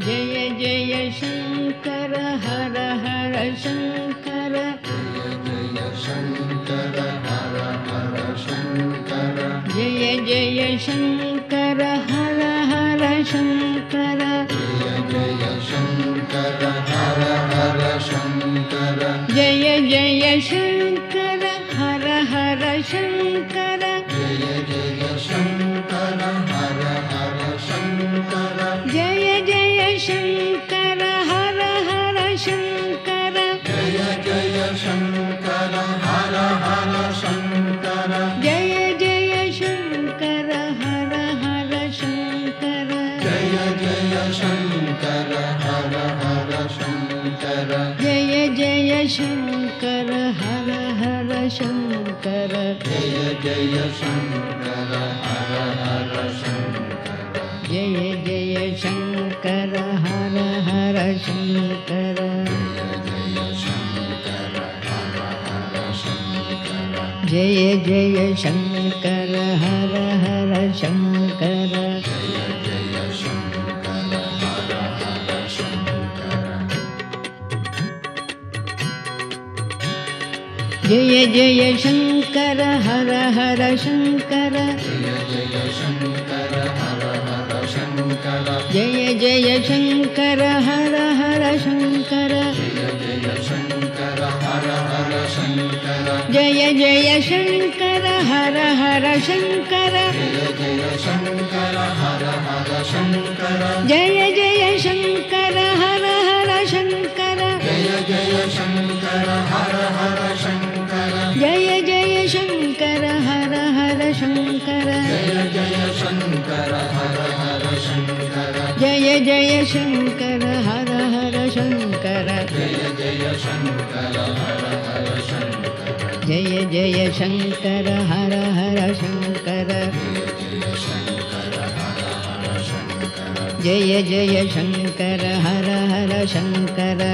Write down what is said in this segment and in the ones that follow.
जय जय शङ्कर हर हर शङ्कर। जय जय शङ्कर हर हर शङ्कर। जय जय शङ्कर हर हर शङ्कर। जय जय शङ्कर हर हर शङ्कर जय जय शङ्कर हर हर शङ्कर। जय जय शङ्कर हर हर शङ्कर। जय जय शङ्कर हर हर शङ्कर। जय जय शङ्कर हर हर शङ्कर जय जय शङ्कर हर हर शङ्कर जय जय शङ्कर हर हर शङ्कर जय जय शङ्कर हर हर शङ्कर जय जय शङ्कर हर हर शङ्कर। जय जय शङ्कर हर हर शङ्कर। जय जय शङ्कर हर हर शङ्कर। जय जय शङ्कर हर हर शङ्कर। जय जय शङ्कर हर हर शङ्कर जय जय शङ्कर हर हर शङ्कर जय जय शङ्कर हर हर शङ्कर जय जय शङ्कर हर हर शङ्कर जय जय शङ्कर हर हर शङ्कर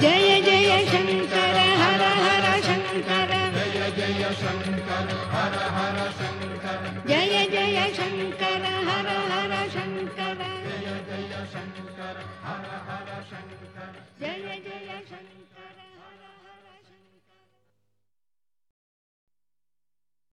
जय जय शङ्कार